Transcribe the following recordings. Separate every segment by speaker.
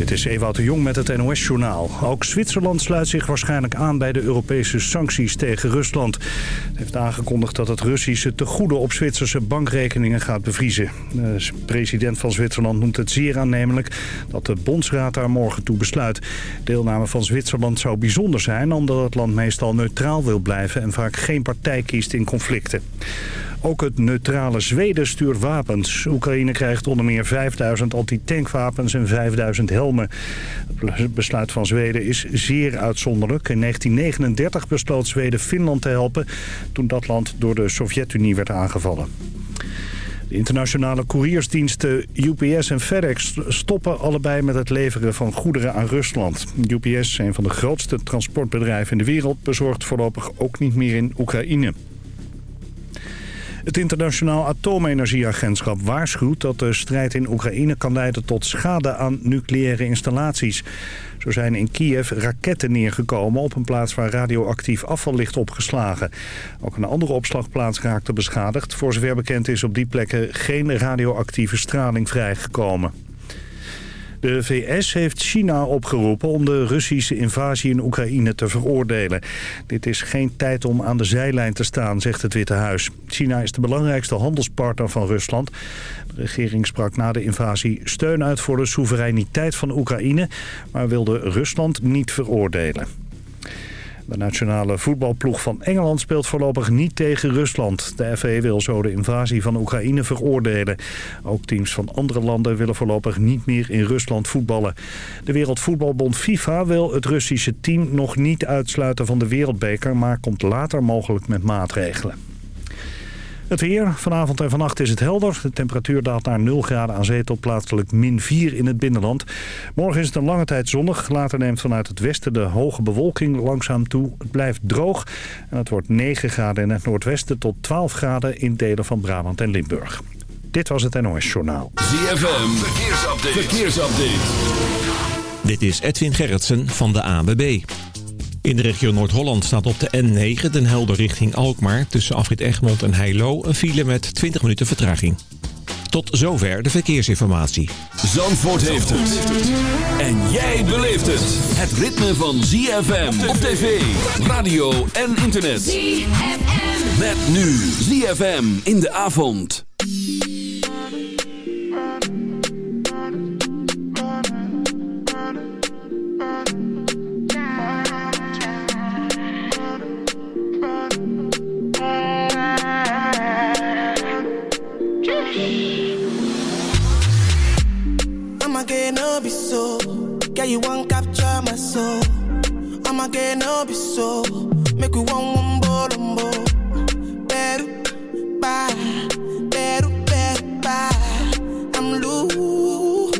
Speaker 1: Dit is Ewout de Jong met het NOS-journaal. Ook Zwitserland sluit zich waarschijnlijk aan bij de Europese sancties tegen Rusland. Het heeft aangekondigd dat het Russische tegoeden op Zwitserse bankrekeningen gaat bevriezen. De president van Zwitserland noemt het zeer aannemelijk dat de bondsraad daar morgen toe besluit. Deelname van Zwitserland zou bijzonder zijn omdat het land meestal neutraal wil blijven en vaak geen partij kiest in conflicten. Ook het neutrale Zweden stuurt wapens. Oekraïne krijgt onder meer 5000 antitankwapens en 5000 helmen. Het besluit van Zweden is zeer uitzonderlijk. In 1939 besloot Zweden Finland te helpen... toen dat land door de Sovjet-Unie werd aangevallen. De internationale couriersdiensten UPS en FedEx stoppen allebei met het leveren van goederen aan Rusland. UPS, een van de grootste transportbedrijven in de wereld, bezorgt voorlopig ook niet meer in Oekraïne. Het Internationaal Atoomenergieagentschap waarschuwt dat de strijd in Oekraïne kan leiden tot schade aan nucleaire installaties. Zo zijn in Kiev raketten neergekomen op een plaats waar radioactief afval ligt opgeslagen. Ook een andere opslagplaats raakte beschadigd. Voor zover bekend is op die plekken geen radioactieve straling vrijgekomen. De VS heeft China opgeroepen om de Russische invasie in Oekraïne te veroordelen. Dit is geen tijd om aan de zijlijn te staan, zegt het Witte Huis. China is de belangrijkste handelspartner van Rusland. De regering sprak na de invasie steun uit voor de soevereiniteit van Oekraïne... maar wilde Rusland niet veroordelen. De nationale voetbalploeg van Engeland speelt voorlopig niet tegen Rusland. De FA wil zo de invasie van Oekraïne veroordelen. Ook teams van andere landen willen voorlopig niet meer in Rusland voetballen. De Wereldvoetbalbond FIFA wil het Russische team nog niet uitsluiten van de wereldbeker... maar komt later mogelijk met maatregelen. Het weer. Vanavond en vannacht is het helder. De temperatuur daalt naar 0 graden aan zee tot plaatselijk min 4 in het binnenland. Morgen is het een lange tijd zonnig. Later neemt vanuit het westen de hoge bewolking langzaam toe. Het blijft droog en het wordt 9 graden in het noordwesten tot 12 graden in delen van Brabant en Limburg. Dit was het NOS Journaal.
Speaker 2: ZFM. Verkeersupdate. Verkeersupdate.
Speaker 3: Dit is Edwin Gerritsen van de ANWB. In de regio Noord-Holland staat op de N9 Den Helder richting Alkmaar... tussen Afrit Egmond en Heilo een file met 20 minuten vertraging. Tot zover de verkeersinformatie.
Speaker 2: Zandvoort heeft het. En jij beleeft het. Het ritme van ZFM op tv, radio en internet. ZFM. Met nu ZFM in de avond.
Speaker 4: No be so. Girl, you won't capture my soul. I'ma no be so. Make you one one bolombo. Better, bye. Better, better, bye. I'm loose.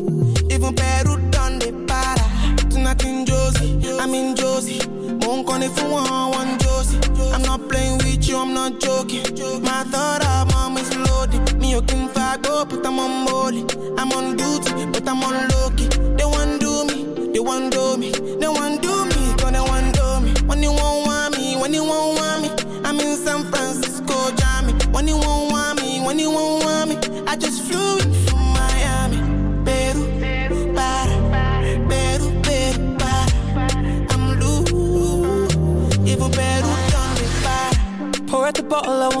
Speaker 4: Even better done the para. Tonight in Josie, I'm in Josie. Won't call if you want one Josie. I'm not playing with you, I'm not joking. My thought of mom is loaded. Me, you can go, but I'm on molly. I'm on duty, but I'm on low key. They want do me, they want do me, they want do me, cause they want do me. When you won't want me, when you won't want me, I'm in San Francisco, Jammy. When you won't want me, when you won't want me, I just flew in from Miami, Peru, para, Peru, Peru, para. I'm loose, even Peru done me para.
Speaker 5: Pour out the bottle, I wanna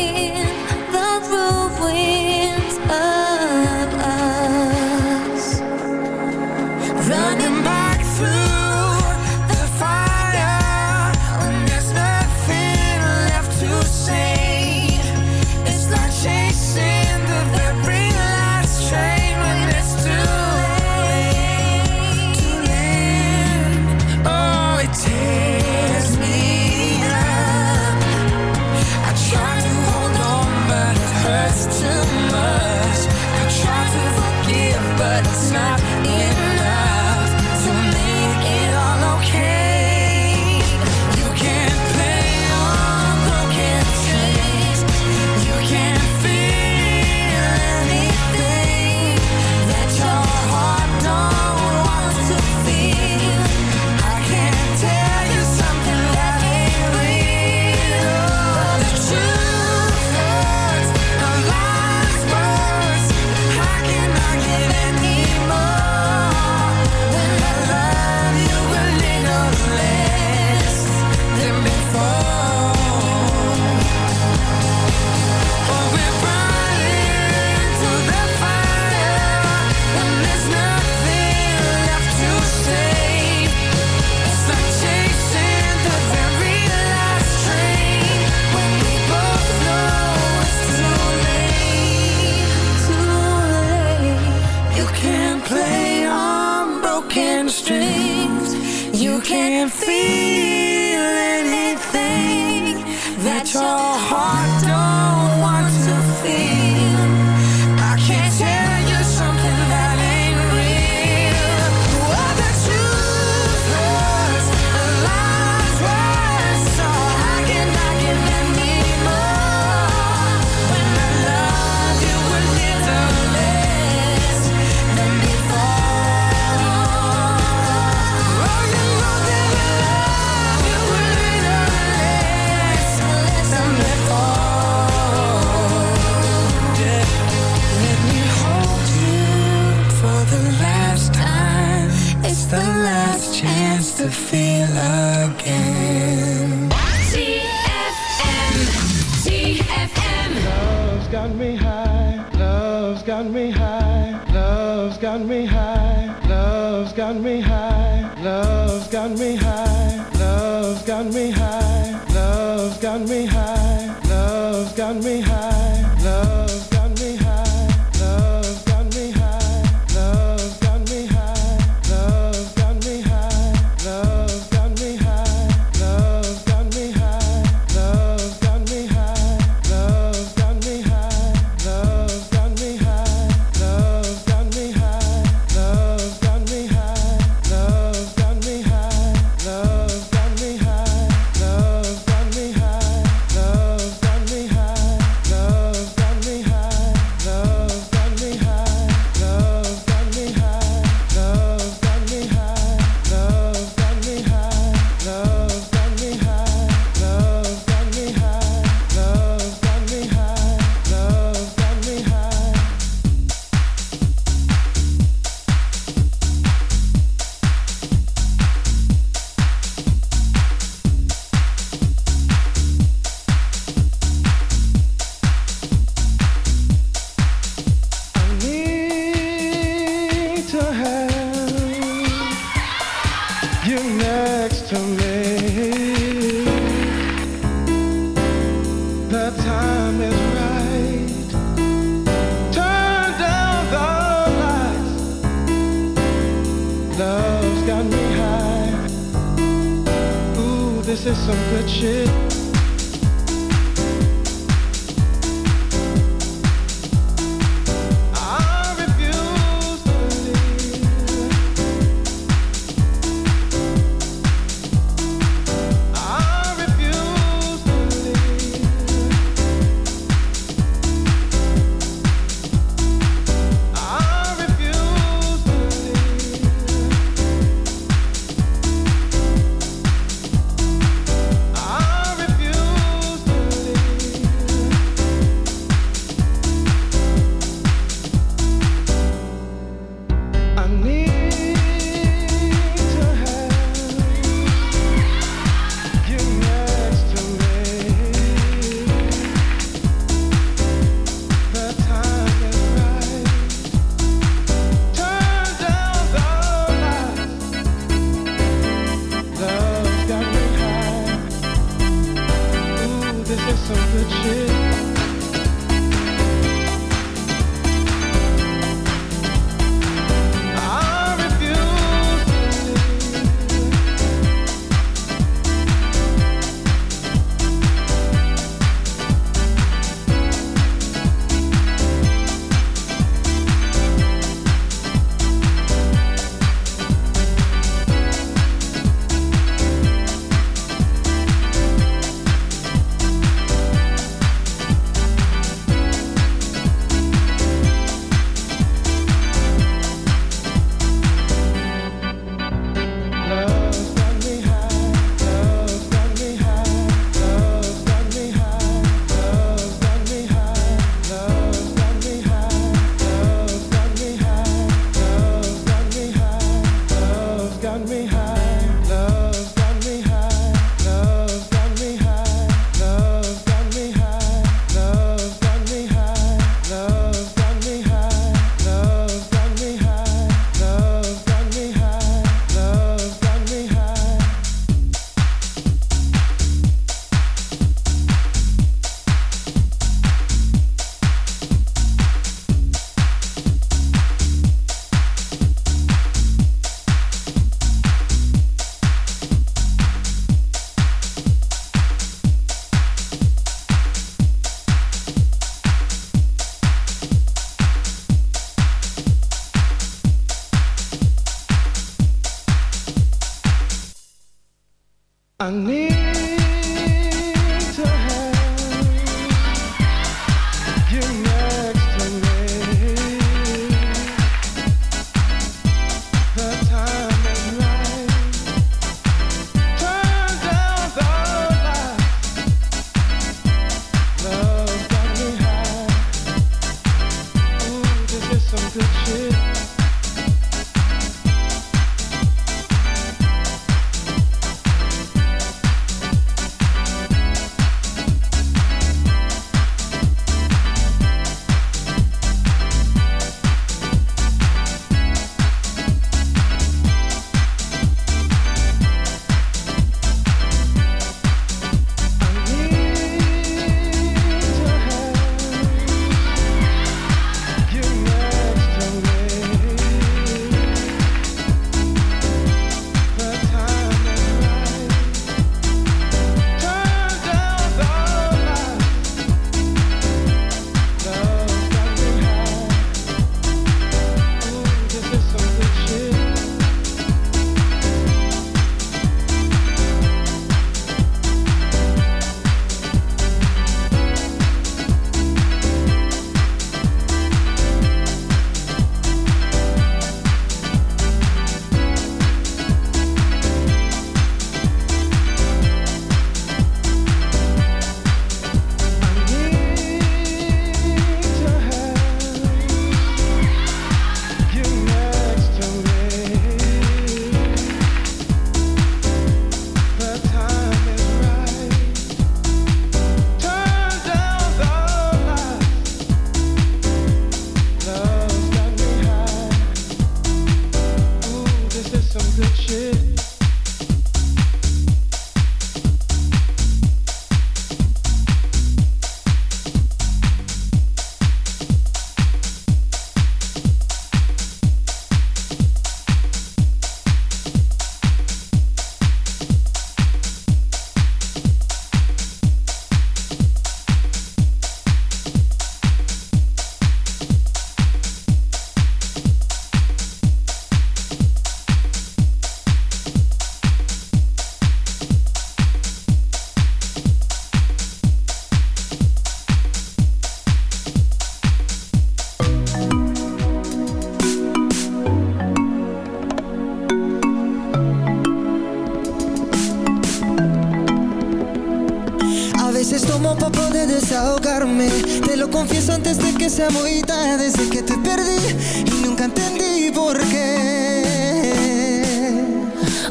Speaker 6: to
Speaker 7: feel again.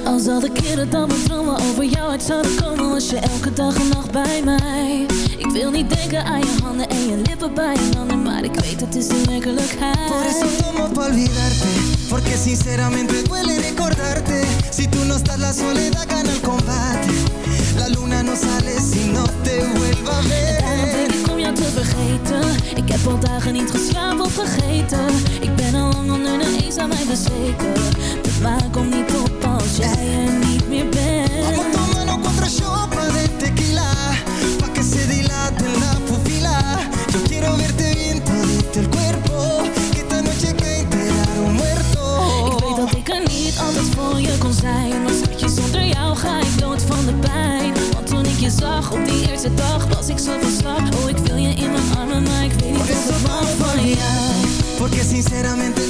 Speaker 8: Als al de keren dat mijn dromen over jou uit zouden komen Was je elke dag en nacht bij mij. Ik wil niet denken aan je handen en je lippen bij je handen Maar ik weet het is de werkelijkheid.
Speaker 7: Por eso tomo pa' olvidarte Porque sinceramente duele recordarte. Si tú no estás la soledad gana el combate. La luna no sale si no te vuelva a ver.
Speaker 8: En daarom denk ik om jou te vergeten. Ik heb al dagen niet geslapen of vergeten. Ik lang onder de eens aan mij bezweken De maan komt niet op als jij er niet meer bent
Speaker 7: Vamos tomando contra chopa de tequila Pa' que se dilate la pupila. Yo quiero verte bien todito el cuerpo Que esta noche que enterar un muerto.
Speaker 8: Ik weet dat ik er niet altijd voor je kon zijn Maar schatje, zonder jou ga ik dood van de pijn Want toen ik je zag op die eerste dag Was ik zo van slag Oh, ik wil je in mijn armen Maar ik weet niet of
Speaker 7: pa'
Speaker 8: van jou
Speaker 7: olvidarte Porque sinceramente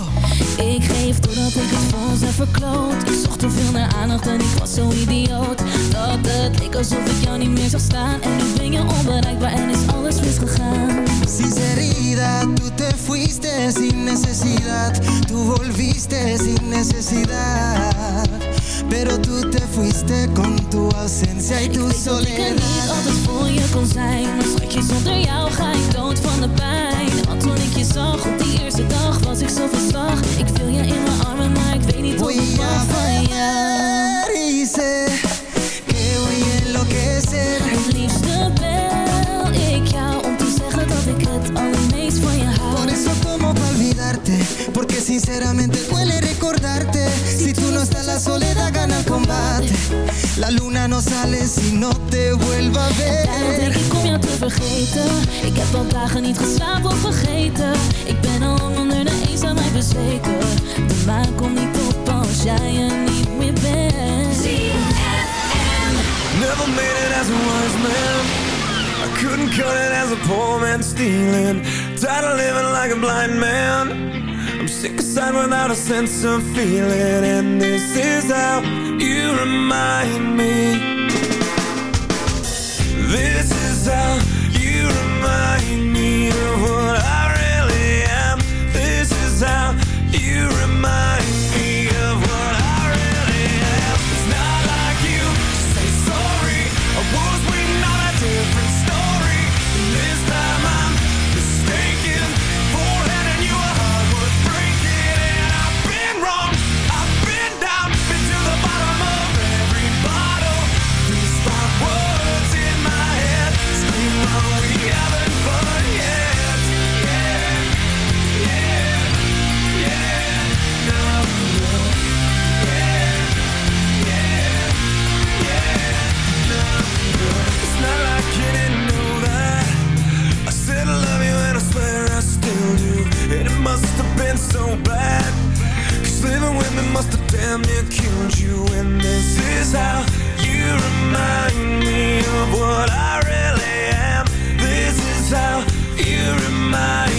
Speaker 8: Ik geef doordat ik het ons heb verkloot. Ik zocht te veel naar aandacht en ik was zo idioot. Dat het leek alsof ik jou niet meer zag staan. En nu ben je onbereikbaar en is alles misgegaan.
Speaker 7: Sinceridad, tú te fuiste sin necesidad. Tú volviste sin necesidad. Pero tú te fuiste con tu ausencia y
Speaker 8: Ik
Speaker 7: tu
Speaker 8: weet dat ik er niet
Speaker 7: soledad.
Speaker 8: altijd voor je kon zijn Maar schatje,
Speaker 7: luna no sale si no te vuelva a
Speaker 8: Daarom denk
Speaker 7: ver
Speaker 8: ik om jou te vergeten Ik heb al dagen niet geslapen of vergeten Ik ben al lang onder de mij bezweken De maan komt niet op als jij er niet meer bent
Speaker 9: Never made it as a wise man. I couldn't cut it as a poor man stealing. Tired of living like a blind man. I'm sick aside without a sense of feeling. And this is how you remind me. This is how you And
Speaker 10: this is how you remind me of what I really am. This is how you remind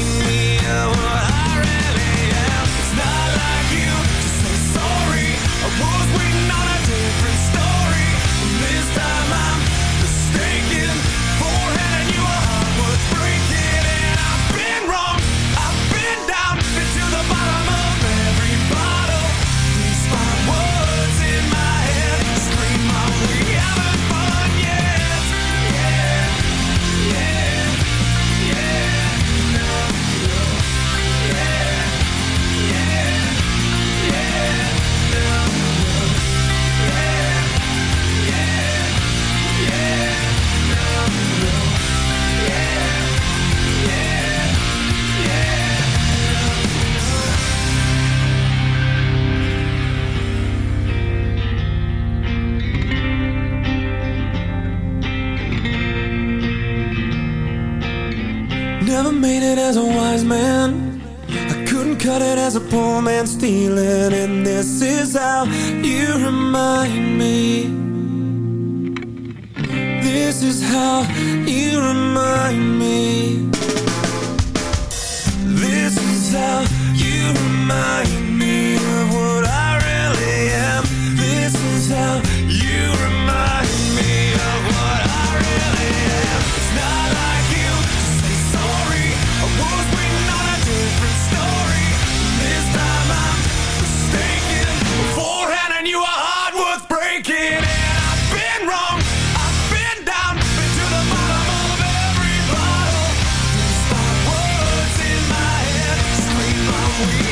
Speaker 10: we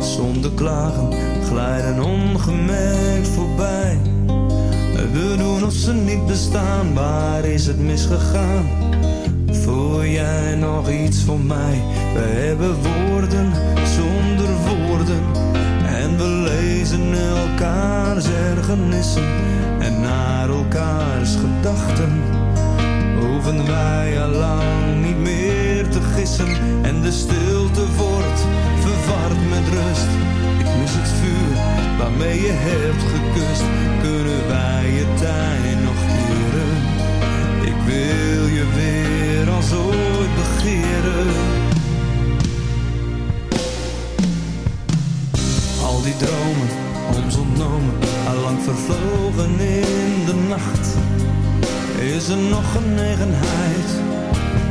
Speaker 9: Zonder klagen, glijden ongemerkt voorbij. We doen of ze niet bestaan, waar is het misgegaan? Voel jij nog iets van mij? We hebben woorden zonder woorden. En we lezen elkaars ergernissen en naar elkaars gedachten. Hoeven wij al lang en de stilte wordt verward met rust. Ik mis het vuur waarmee je hebt gekust. Kunnen wij je tijd nog keren? Ik wil je weer als ooit begeren. Al die dromen, ons ontnomen, allang vervlogen in de nacht. Is er nog genegenheid?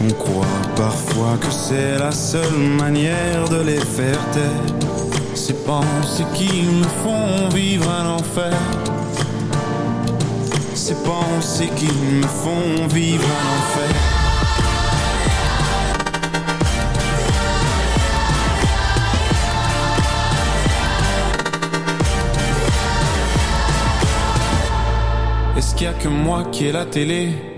Speaker 11: On croit parfois que c'est la seule manière de les faire taire. Ces pensées qui me font vivre un enfer. Ces pensées qui me font vivre un enfer. Est-ce qu'il y a que moi qui ai la télé?